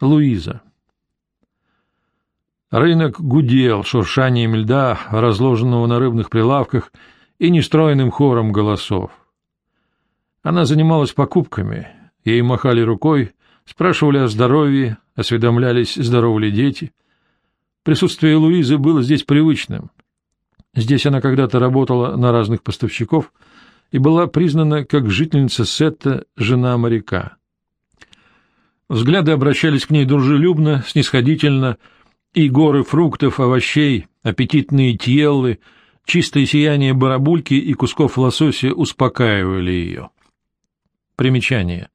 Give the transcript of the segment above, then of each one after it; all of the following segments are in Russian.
Луиза. Рынок гудел шуршанием льда, разложенного на рыбных прилавках, и нестроенным хором голосов. Она занималась покупками, ей махали рукой, спрашивали о здоровье, осведомлялись, здоровы ли дети. Присутствие Луизы было здесь привычным. Здесь она когда-то работала на разных поставщиков и была признана как жительница Сетта, жена моряка. Взгляды обращались к ней дружелюбно, снисходительно, и горы фруктов, овощей, аппетитные тьеллы, чистое сияние барабульки и кусков лосося успокаивали ее. Примечание.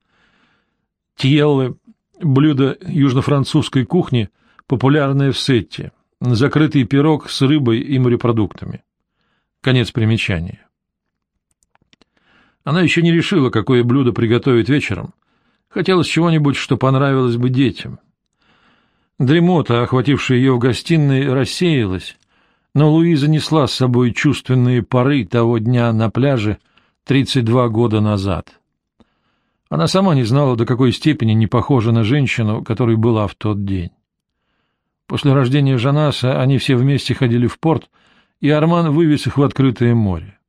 Тьеллы — блюдо южно-французской кухни, популярное в Сетте, закрытый пирог с рыбой и морепродуктами. Конец примечания. Она еще не решила, какое блюдо приготовить вечером, Хотелось чего-нибудь, что понравилось бы детям. Дремота, охватившая ее в гостиной, рассеялась, но Луиза несла с собой чувственные поры того дня на пляже 32 года назад. Она сама не знала, до какой степени не похожа на женщину, которой была в тот день. После рождения Жанаса они все вместе ходили в порт, и Арман вывез их в открытое море.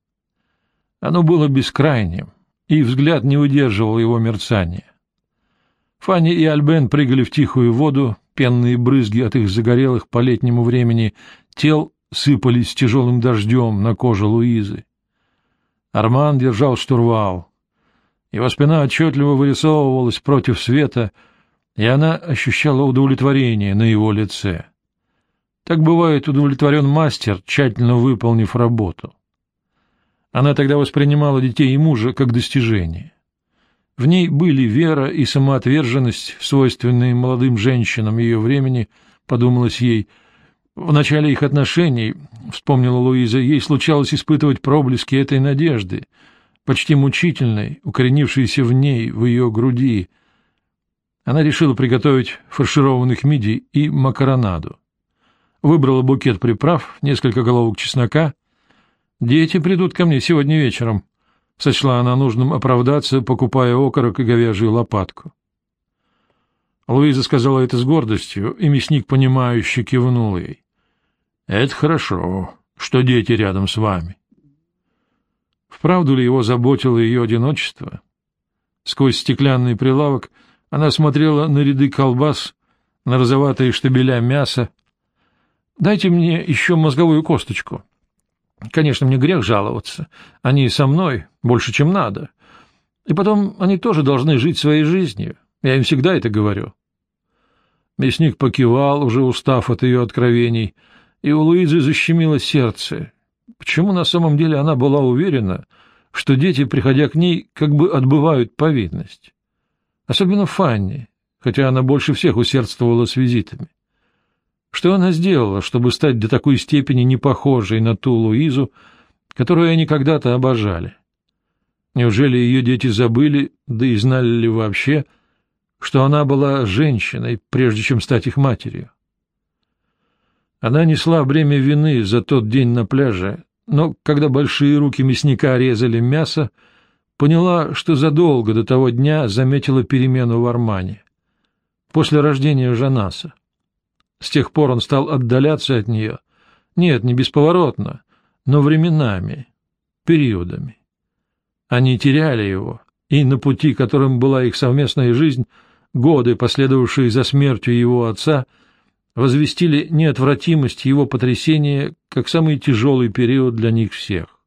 Оно было бескрайним, и взгляд не удерживал его мерцания. Фанни и Альбен прыгали в тихую воду, пенные брызги от их загорелых по летнему времени тел сыпались тяжелым дождем на кожу Луизы. Арман держал штурвал. Его спина отчетливо вырисовывалась против света, и она ощущала удовлетворение на его лице. Так бывает удовлетворен мастер, тщательно выполнив работу. Она тогда воспринимала детей и мужа как достижение. В ней были вера и самоотверженность, свойственные молодым женщинам ее времени, подумалось ей. В начале их отношений, вспомнила Луиза, ей случалось испытывать проблески этой надежды, почти мучительной, укоренившейся в ней, в ее груди. Она решила приготовить фаршированных мидий и макаронаду. Выбрала букет приправ, несколько головок чеснока. «Дети придут ко мне сегодня вечером», сочла она нужным оправдаться, покупая окорок и говяжью лопатку. Луиза сказала это с гордостью, и мясник, понимающе кивнул ей. — Это хорошо, что дети рядом с вами. Вправду ли его заботило ее одиночество? Сквозь стеклянный прилавок она смотрела на ряды колбас, на розоватые штабеля мяса. — Дайте мне еще мозговую косточку, Конечно, мне грех жаловаться. Они со мной больше, чем надо. И потом они тоже должны жить своей жизнью. Я им всегда это говорю. Мясник покивал, уже устав от ее откровений, и у Луизы защемило сердце. Почему на самом деле она была уверена, что дети, приходя к ней, как бы отбывают повинность? Особенно Фанни, хотя она больше всех усердствовала с визитами. Что она сделала, чтобы стать до такой степени не похожей на ту Луизу, которую они когда-то обожали? Неужели ее дети забыли, да и знали ли вообще, что она была женщиной, прежде чем стать их матерью? Она несла бремя вины за тот день на пляже, но когда большие руки мясника резали мясо, поняла, что задолго до того дня заметила перемену в Армане. После рождения Жанаса. С тех пор он стал отдаляться от нее. Нет, не бесповоротно, но временами, периодами. Они теряли его, и на пути, которым была их совместная жизнь, годы, последовавшие за смертью его отца, возвестили неотвратимость его потрясения как самый тяжелый период для них всех.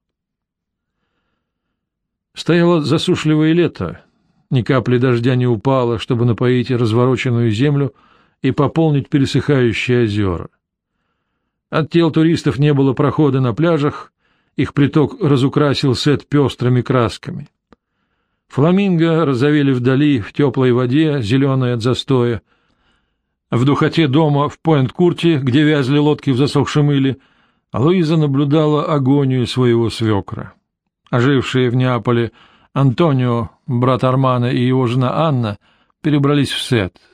Стояло засушливое лето, ни капли дождя не упало, чтобы напоить развороченную землю — и пополнить пересыхающие озера. От тел туристов не было прохода на пляжах, их приток разукрасил сет пестрыми красками. Фламинго разовели вдали в теплой воде, зеленой от застоя. В духоте дома в Пойнт-Курте, где вязли лодки в засохшем иле, Луиза наблюдала агонию своего свекра. Ожившие в Неаполе Антонио, брат Армана и его жена Анна перебрались в Сет —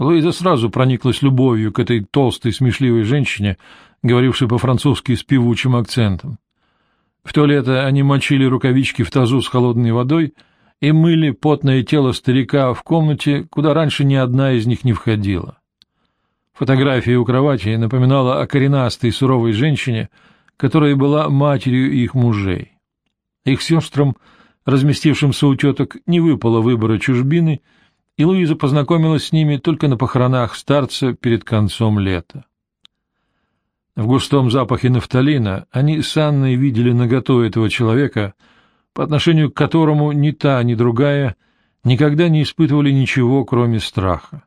Луиза сразу прониклась любовью к этой толстой, смешливой женщине, говорившей по-французски с певучим акцентом. В то лето они мочили рукавички в тазу с холодной водой и мыли потное тело старика в комнате, куда раньше ни одна из них не входила. Фотография у кровати напоминала о коренастой суровой женщине, которая была матерью их мужей. Их сестрам, разместившимся у теток, не выпало выбора чужбины, и Луиза познакомилась с ними только на похоронах старца перед концом лета. В густом запахе нафталина они с Анной видели наготу этого человека — по отношению к которому ни та, ни другая никогда не испытывали ничего, кроме страха.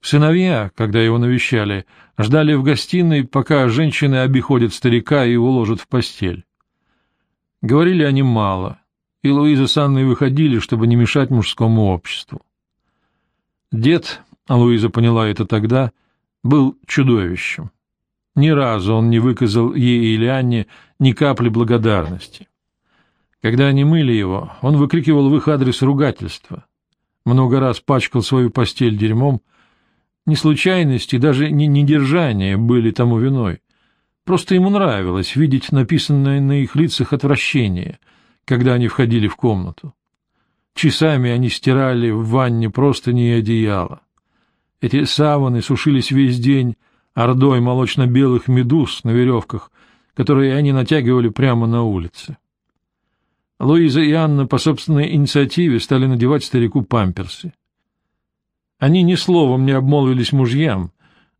Сыновья, когда его навещали, ждали в гостиной, пока женщины обиходят старика и уложат в постель. Говорили они мало, и Луиза с Анной выходили, чтобы не мешать мужскому обществу. Дед, а Луиза поняла это тогда, был чудовищем. Ни разу он не выказал ей или Анне ни капли благодарности. Когда они мыли его, он выкрикивал в их адрес ругательства. Много раз пачкал свою постель дерьмом. Не случайности, даже не недержание были тому виной. Просто ему нравилось видеть написанное на их лицах отвращение, когда они входили в комнату. Часами они стирали в ванне простыни и одеяло. Эти саваны сушились весь день ордой молочно-белых медуз на веревках, которые они натягивали прямо на улице. Луиза и Анна по собственной инициативе стали надевать старику памперсы. Они ни словом не обмолвились мужьям,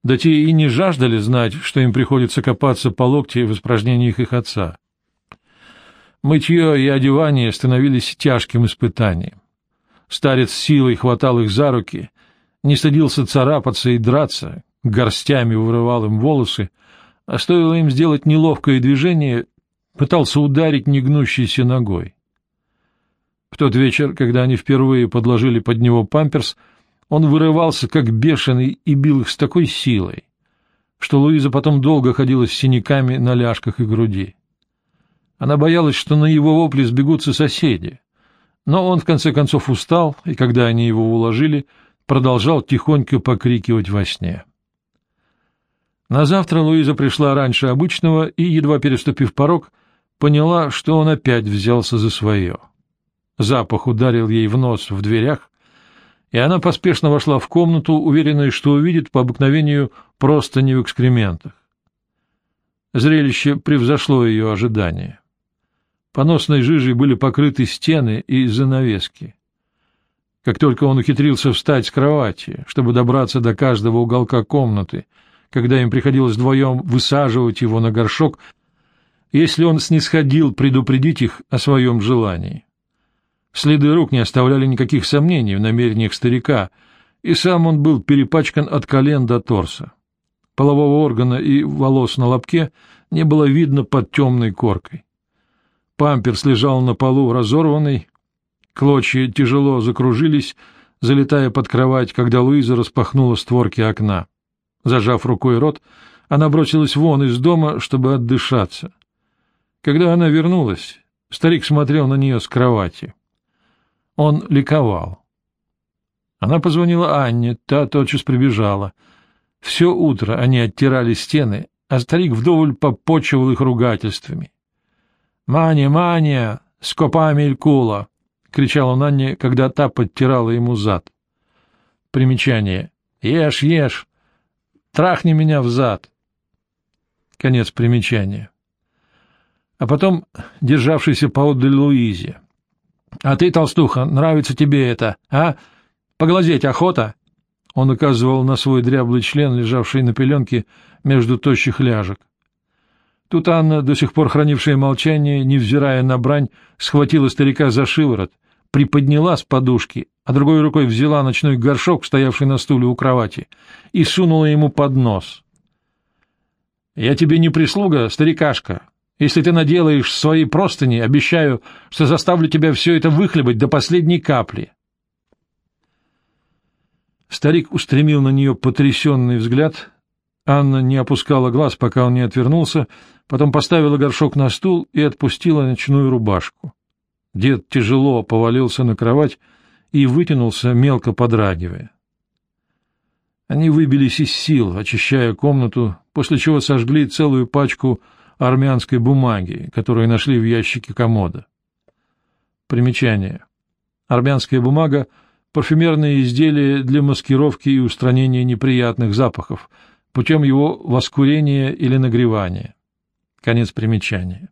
да те и не жаждали знать, что им приходится копаться по локти в испражнениях их отца. Мытье и одевание становились тяжким испытанием. Старец силой хватал их за руки, не стыдился царапаться и драться, горстями вырывал им волосы, а стоило им сделать неловкое движение, пытался ударить негнущейся ногой. В тот вечер, когда они впервые подложили под него памперс, он вырывался как бешеный и бил их с такой силой, что Луиза потом долго ходила с синяками на ляжках и груди. Она боялась, что на его вопли сбегутся соседи, но он в конце концов устал, и когда они его уложили, продолжал тихонько покрикивать во сне. На завтра Луиза пришла раньше обычного и, едва переступив порог, поняла, что он опять взялся за свое. Запах ударил ей в нос в дверях, и она поспешно вошла в комнату, уверенная, что увидит по обыкновению просто не в экскрементах. Зрелище превзошло ее ожидания. Поносной жижей были покрыты стены и занавески. Как только он ухитрился встать с кровати, чтобы добраться до каждого уголка комнаты, когда им приходилось вдвоем высаживать его на горшок — если он снисходил предупредить их о своем желании. Следы рук не оставляли никаких сомнений в намерениях старика, и сам он был перепачкан от колен до торса. Полового органа и волос на лобке не было видно под темной коркой. Памперс лежал на полу разорванный, клочья тяжело закружились, залетая под кровать, когда Луиза распахнула створки окна. Зажав рукой рот, она бросилась вон из дома, чтобы отдышаться. Когда она вернулась, старик смотрел на нее с кровати. Он ликовал. Она позвонила Анне, та тотчас прибежала. Все утро они оттирали стены, а старик вдоволь попочивал их ругательствами. «Маня, Маня, с копами Илькула!» — кричал он Анне, когда та подтирала ему зад. Примечание. «Ешь, ешь! Трахни меня в зад!» Конец примечания а потом державшийся поодаль Луизе. — А ты, толстуха, нравится тебе это, а? Поглазеть охота? Он указывал на свой дряблый член, лежавший на пеленке между тощих ляжек. Тут Анна, до сих пор хранившая молчание, невзирая на брань, схватила старика за шиворот, приподняла с подушки, а другой рукой взяла ночной горшок, стоявший на стуле у кровати, и сунула ему под нос. — Я тебе не прислуга, старикашка, если ты наделаешь свои простыни, обещаю, что заставлю тебя все это выхлебать до последней капли. Старик устремил на нее потрясенный взгляд. Анна не опускала глаз, пока он не отвернулся, потом поставила горшок на стул и отпустила ночную рубашку. Дед тяжело повалился на кровать и вытянулся, мелко подрагивая. Они выбились из сил, очищая комнату, после чего сожгли целую пачку армянской бумаги, которую нашли в ящике комода. Примечание. Армянская бумага — парфюмерные изделия для маскировки и устранения неприятных запахов путем его воскурения или нагревания. Конец примечания.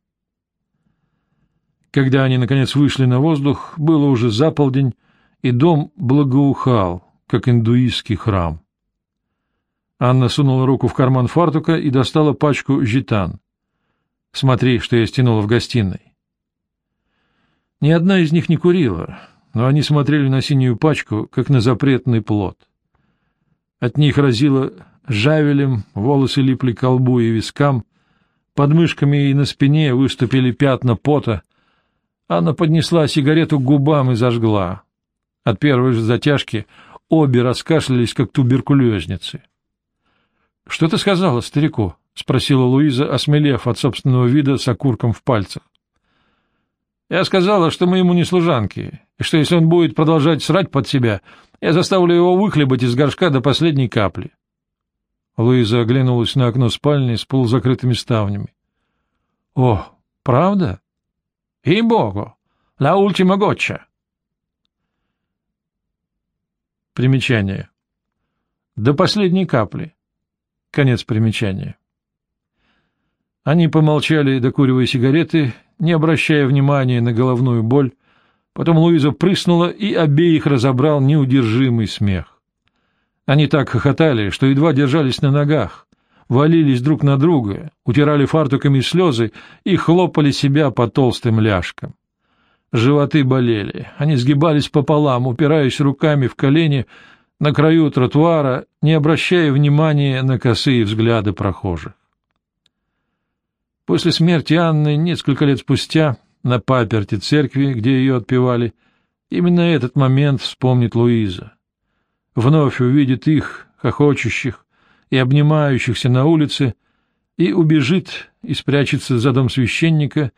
Когда они, наконец, вышли на воздух, было уже заполдень, и дом благоухал, как индуистский храм. Анна сунула руку в карман фартука и достала пачку житан. «Смотри, что я стянула в гостиной». Ни одна из них не курила, но они смотрели на синюю пачку, как на запретный плод. От них разило жавелем, волосы липли к колбу и вискам, под мышками и на спине выступили пятна пота. Анна поднесла сигарету к губам и зажгла. От первой же затяжки обе раскашлялись, как туберкулезницы. — Что ты сказала старику? — спросила Луиза, осмелев от собственного вида с окурком в пальцах. — Я сказала, что мы ему не служанки, и что если он будет продолжать срать под себя, я заставлю его выхлебать из горшка до последней капли. Луиза оглянулась на окно спальни с полузакрытыми ставнями. — О, правда? — И-богу! Ла ультима гочча! Примечание. До последней капли. Конец примечания. Они помолчали, докуривая сигареты, не обращая внимания на головную боль. Потом Луиза прыснула, и обеих разобрал неудержимый смех. Они так хохотали, что едва держались на ногах, валились друг на друга, утирали фартуками слезы и хлопали себя по толстым ляжкам. Животы болели, они сгибались пополам, упираясь руками в колени на краю тротуара, не обращая внимания на косые взгляды прохожих. После смерти Анны несколько лет спустя на паперти церкви, где ее отпевали, именно этот момент вспомнит Луиза. Вновь увидит их, хохочущих и обнимающихся на улице, и убежит и спрячется за дом священника,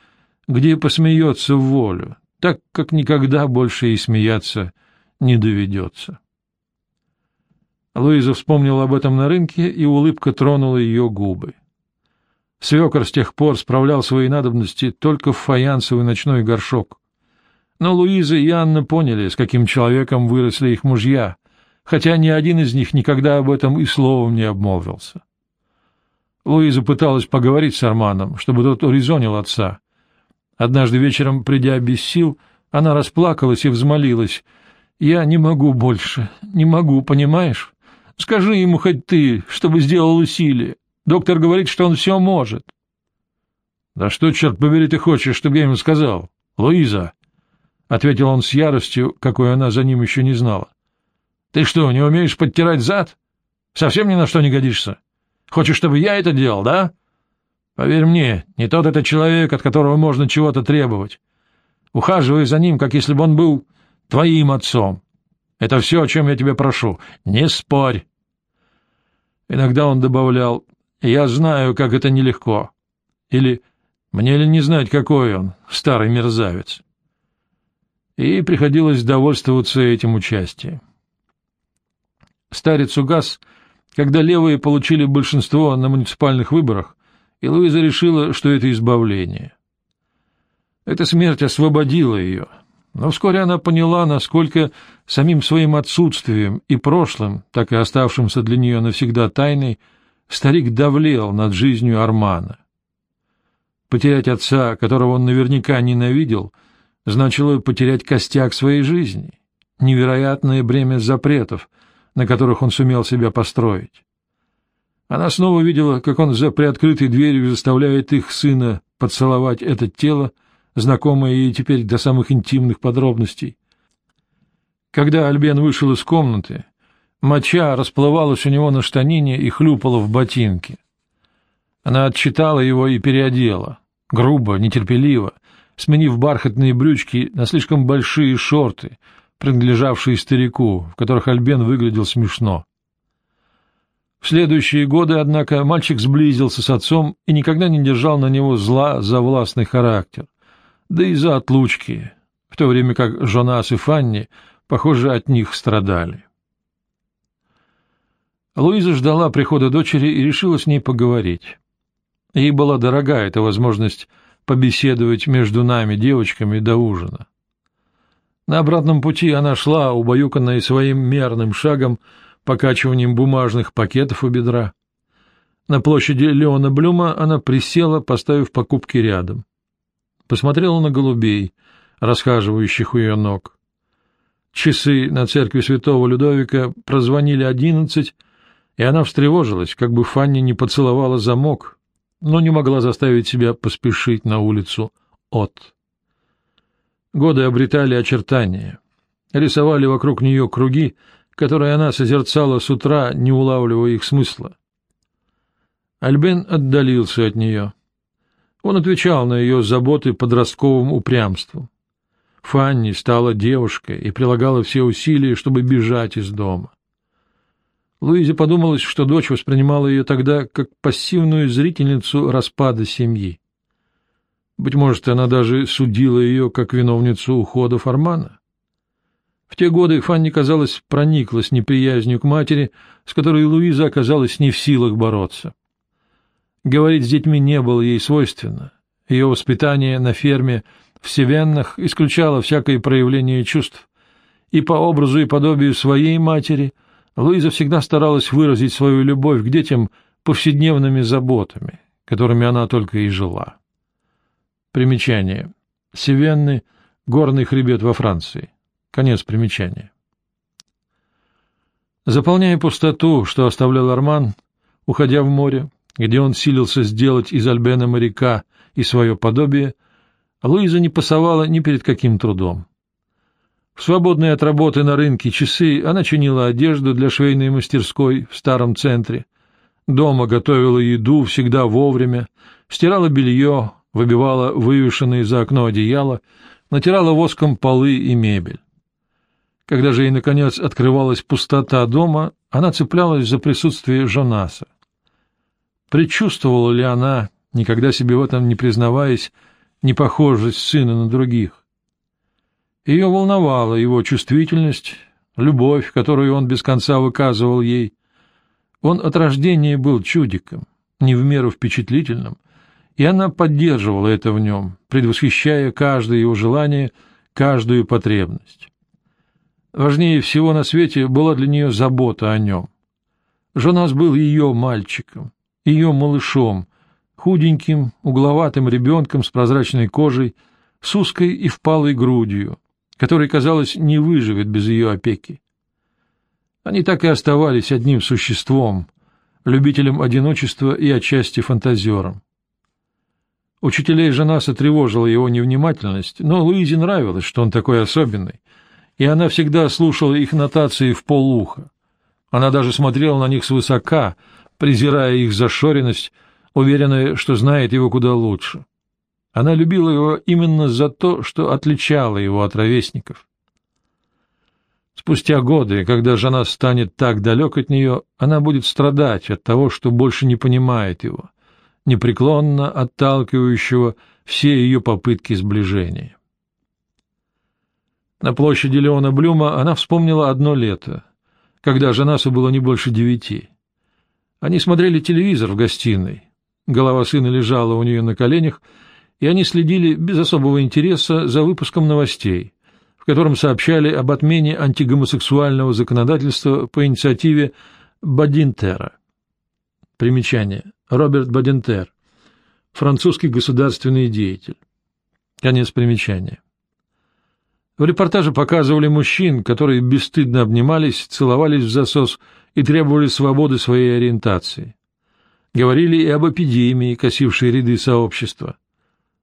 где посмеется в волю, так как никогда больше и смеяться не доведется. Луиза вспомнила об этом на рынке, и улыбка тронула ее губы. Свекор с тех пор справлял свои надобности только в фаянсовый ночной горшок. Но Луиза и Анна поняли, с каким человеком выросли их мужья, хотя ни один из них никогда об этом и словом не обмолвился. Луиза пыталась поговорить с Арманом, чтобы тот урезонил отца, Однажды вечером, придя без сил, она расплакалась и взмолилась. «Я не могу больше, не могу, понимаешь? Скажи ему хоть ты, чтобы сделал усилие. Доктор говорит, что он все может». «Да что, черт побери, ты хочешь, чтобы я ему сказал? Луиза!» — ответил он с яростью, какой она за ним еще не знала. «Ты что, не умеешь подтирать зад? Совсем ни на что не годишься? Хочешь, чтобы я это делал, да?» Поверь мне, не тот это человек, от которого можно чего-то требовать. Ухаживай за ним, как если бы он был твоим отцом. Это все, о чем я тебя прошу. Не спорь. Иногда он добавлял, «Я знаю, как это нелегко». Или «Мне ли не знать, какой он, старый мерзавец?» И приходилось довольствоваться этим участием. Старец угас, когда левые получили большинство на муниципальных выборах, и Луиза решила, что это избавление. Эта смерть освободила ее, но вскоре она поняла, насколько самим своим отсутствием и прошлым, так и оставшимся для нее навсегда тайной, старик давлел над жизнью Армана. Потерять отца, которого он наверняка ненавидел, значило потерять костяк своей жизни, невероятное бремя запретов, на которых он сумел себя построить. Она снова видела, как он за приоткрытой дверью заставляет их сына поцеловать это тело, знакомое ей теперь до самых интимных подробностей. Когда Альбен вышел из комнаты, моча расплывалась у него на штанине и хлюпала в ботинке. Она отчитала его и переодела, грубо, нетерпеливо, сменив бархатные брючки на слишком большие шорты, принадлежавшие старику, в которых Альбен выглядел смешно. В следующие годы, однако, мальчик сблизился с отцом и никогда не держал на него зла за властный характер, да и за отлучки, в то время как Жонас и Фанни, похоже, от них страдали. Луиза ждала прихода дочери и решила с ней поговорить. Ей была дорога эта возможность побеседовать между нами, девочками, до ужина. На обратном пути она шла, убаюканная своим мерным шагом, покачиванием бумажных пакетов у бедра. На площади Леона Блюма она присела, поставив покупки рядом. Посмотрела на голубей, расхаживающих у ее ног. Часы на церкви святого Людовика прозвонили одиннадцать, и она встревожилась, как бы Фанни не поцеловала замок, но не могла заставить себя поспешить на улицу от. Годы обретали очертания, рисовали вокруг нее круги, которые она созерцала с утра, не улавливая их смысла. Альбен отдалился от нее. Он отвечал на ее заботы подростковым упрямством. Фанни стала девушкой и прилагала все усилия, чтобы бежать из дома. Луизе подумалось, что дочь воспринимала ее тогда как пассивную зрительницу распада семьи. Быть может, она даже судила ее как виновницу ухода Фармана. В те годы Фанни, казалось, прониклась неприязнью к матери, с которой Луиза оказалась не в силах бороться. Говорить с детьми не было ей свойственно. Ее воспитание на ферме в Севеннах исключало всякое проявление чувств, и по образу и подобию своей матери Луиза всегда старалась выразить свою любовь к детям повседневными заботами, которыми она только и жила. Примечание. Севенны — горный хребет во Франции. Конец примечания. Заполняя пустоту, что оставлял Арман, уходя в море, где он силился сделать из Альбена моряка и свое подобие, Луиза не пасовала ни перед каким трудом. В свободные от работы на рынке часы она чинила одежду для швейной мастерской в старом центре. Дома готовила еду всегда вовремя, стирала белье, выбивала вывешенные за окно одеяло, натирала воском полы и мебель. Когда же ей, наконец, открывалась пустота дома, она цеплялась за присутствие Жонаса. Предчувствовала ли она, никогда себе в этом не признаваясь, непохожесть сына на других? Ее волновала его чувствительность, любовь, которую он без конца выказывал ей. Он от рождения был чудиком, не в меру впечатлительным, и она поддерживала это в нем, предвосхищая каждое его желание, каждую потребность. Важнее всего на свете была для нее забота о нем. Жонас был ее мальчиком, ее малышом, худеньким, угловатым ребенком с прозрачной кожей, с узкой и впалой грудью, который, казалось, не выживет без ее опеки. Они так и оставались одним существом, любителем одиночества и отчасти фантазером. Учителей жена сотревожила его невнимательность, но Луизе нравилось, что он такой особенный, и она всегда слушала их нотации в полуха. Она даже смотрела на них свысока, презирая их зашоренность, уверенная, что знает его куда лучше. Она любила его именно за то, что отличало его от ровесников. Спустя годы, когда жена станет так далек от нее, она будет страдать от того, что больше не понимает его, непреклонно отталкивающего все ее попытки сближения. На площади Леона Блюма она вспомнила одно лето, когда Жанасу было не больше девяти. Они смотрели телевизор в гостиной. Голова сына лежала у нее на коленях, и они следили без особого интереса за выпуском новостей, в котором сообщали об отмене антигомосексуального законодательства по инициативе Бадинтера. Примечание. Роберт Бадинтер. Французский государственный деятель. Конец примечания. В репортаже показывали мужчин, которые бесстыдно обнимались, целовались в засос и требовали свободы своей ориентации. Говорили и об эпидемии, косившей ряды сообщества.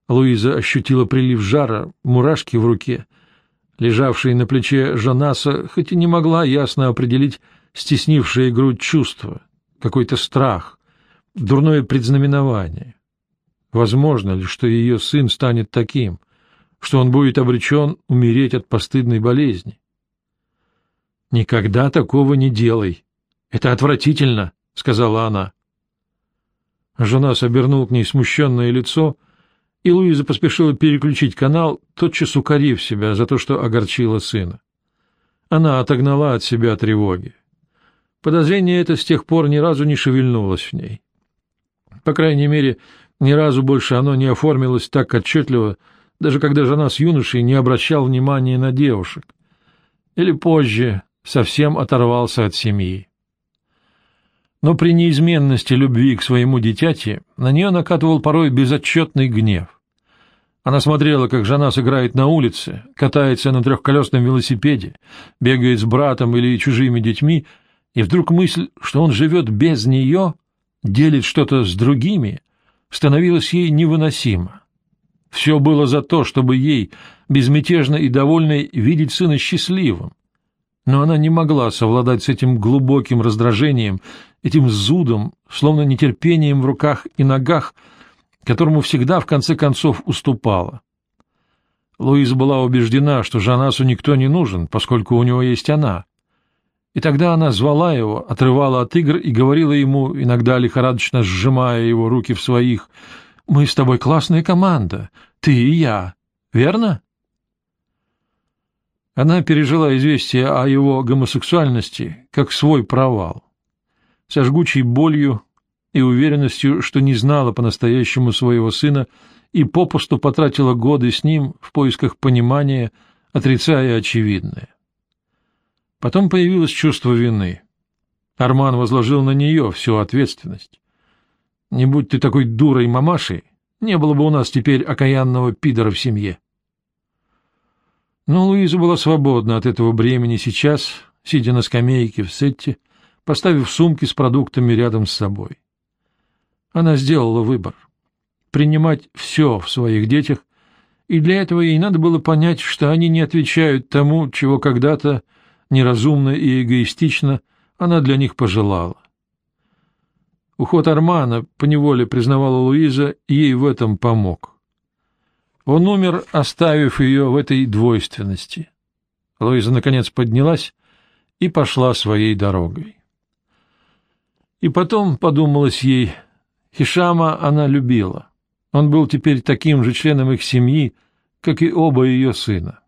Луиза ощутила прилив жара, мурашки в руке. Лежавшая на плече Жанаса, хоть и не могла ясно определить стеснившее грудь чувство, какой-то страх, дурное предзнаменование. Возможно ли, что ее сын станет таким, что он будет обречен умереть от постыдной болезни? «Никогда такого не делай. Это отвратительно», — сказала она. Жанас обернул к ней смущенное лицо — и Луиза поспешила переключить канал, тотчас укорив себя за то, что огорчила сына. Она отогнала от себя тревоги. Подозрение это с тех пор ни разу не шевельнулось в ней. По крайней мере, ни разу больше оно не оформилось так отчетливо, даже когда жена с юношей не обращал внимания на девушек, или позже совсем оторвался от семьи. Но при неизменности любви к своему дитяти на нее накатывал порой безотчетный гнев. Она смотрела, как жена сыграет на улице, катается на трехколесном велосипеде, бегает с братом или чужими детьми, и вдруг мысль, что он живет без нее, делит что-то с другими, становилась ей невыносима. Все было за то, чтобы ей, безмятежно и довольной, видеть сына счастливым. Но она не могла совладать с этим глубоким раздражением, этим зудом, словно нетерпением в руках и ногах, которому всегда в конце концов уступала. Луиза была убеждена, что Жанасу никто не нужен, поскольку у него есть она. И тогда она звала его, отрывала от игр и говорила ему, иногда лихорадочно сжимая его руки в своих, «Мы с тобой классная команда, ты и я, верно?» Она пережила известие о его гомосексуальности как свой провал. Со жгучей болью и уверенностью, что не знала по-настоящему своего сына и попусту потратила годы с ним в поисках понимания, отрицая очевидное. Потом появилось чувство вины. Арман возложил на нее всю ответственность. «Не будь ты такой дурой мамашей, не было бы у нас теперь окаянного пидора в семье». Но Луиза была свободна от этого бремени сейчас, сидя на скамейке в Сетте, поставив сумки с продуктами рядом с собой. Она сделала выбор — принимать все в своих детях, и для этого ей надо было понять, что они не отвечают тому, чего когда-то неразумно и эгоистично она для них пожелала. Уход Армана, поневоле признавала Луиза, ей в этом помог. Он умер, оставив ее в этой двойственности. Луиза, наконец, поднялась и пошла своей дорогой. И потом, подумалось ей, Хишама она любила. Он был теперь таким же членом их семьи, как и оба ее сына.